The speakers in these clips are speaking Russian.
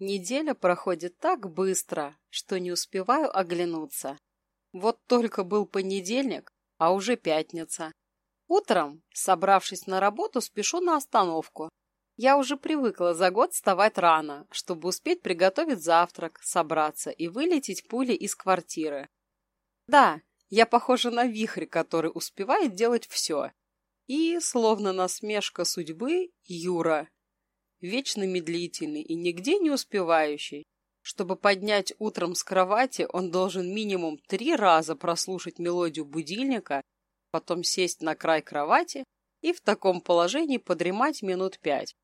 Неделя проходит так быстро, что не успеваю оглянуться. Вот только был понедельник, а уже пятница. Утром, собравшись на работу, спешу на остановку. Я уже привыкла за год вставать рано, чтобы успеть приготовить завтрак, собраться и вылететь пулей из квартиры. Да, я похожа на вихрь, который успевает делать все. И, словно насмешка судьбы, Юра, вечно медлительный и нигде не успевающий. Чтобы поднять утром с кровати, он должен минимум три раза прослушать мелодию будильника, потом сесть на край кровати и в таком положении подремать минут пять.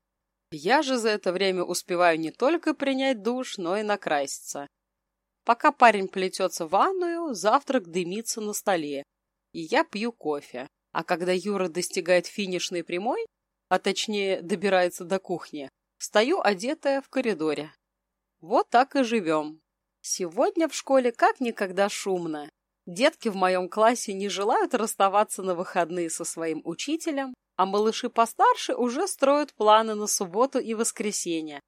Я же за это время успеваю не только принять душ, но и накраситься. Пока парень плетется в ванную, завтрак дымится на столе, и я пью кофе. А когда Юра достигает финишной прямой, а точнее добирается до кухни, стою одетая в коридоре. Вот так и живем. Сегодня в школе как никогда шумно. Детки в моем классе не желают расставаться на выходные со своим учителем, а малыши постарше уже строят планы на субботу и воскресенье.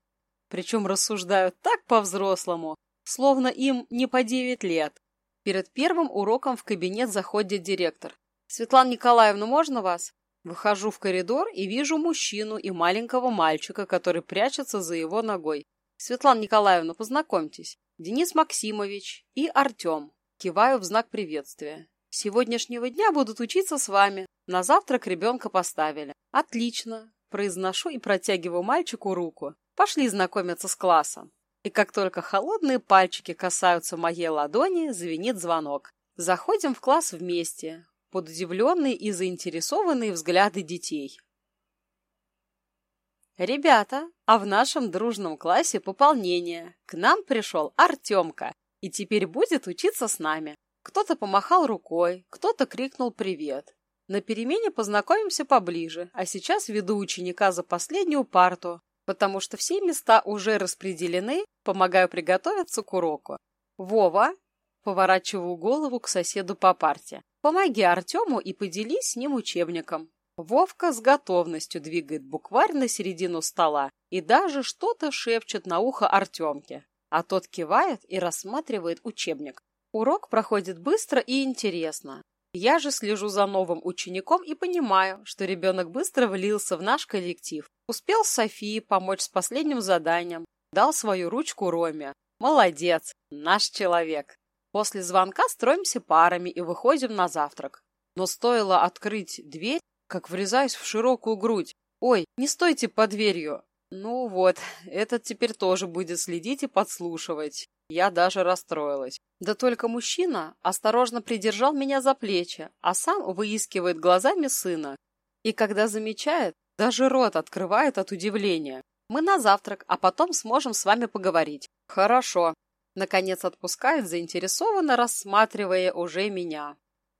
Причем рассуждают так по-взрослому, словно им не по девять лет. Перед первым уроком в кабинет заходит директор. «Светлана Николаевна, можно вас?» Выхожу в коридор и вижу мужчину и маленького мальчика, который прячется за его ногой. Светлана Николаевна, познакомьтесь. Денис Максимович и Артем. Киваю в знак приветствия. С сегодняшнего дня будут учиться с вами. На завтрак ребенка поставили. Отлично. Произношу и протягиваю мальчику руку. Пошли знакомиться с классом. И как только холодные пальчики касаются моей ладони, звенит звонок. Заходим в класс вместе под удивленные и заинтересованные взгляды детей. «Ребята, а в нашем дружном классе пополнение. К нам пришел Артемка, и теперь будет учиться с нами. Кто-то помахал рукой, кто-то крикнул «Привет». На перемене познакомимся поближе, а сейчас веду ученика за последнюю парту, потому что все места уже распределены, помогаю приготовиться к уроку. Вова, поворачиваю голову к соседу по парте. Помоги Артему и поделись с ним учебником. Вовка с готовностью двигает букварь на середину стола и даже что-то шепчет на ухо Артемке, а тот кивает и рассматривает учебник. Урок проходит быстро и интересно. Я же слежу за новым учеником и понимаю, что ребенок быстро влился в наш коллектив. Успел Софии помочь с последним заданием, дал свою ручку Роме. Молодец, наш человек. После звонка строимся парами и выходим на завтрак. Но стоило открыть дверь, как врезаюсь в широкую грудь. Ой, не стойте под дверью. Ну вот, этот теперь тоже будет следить и подслушивать. Я даже расстроилась. Да только мужчина осторожно придержал меня за плечи, а сам выискивает глазами сына. И когда замечает, даже рот открывает от удивления. Мы на завтрак, а потом сможем с вами поговорить. Хорошо, Наконец отпускает, заинтересованно рассматривая уже меня.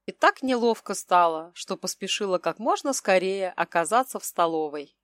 И так неловко стало, что поспешила как можно скорее оказаться в столовой.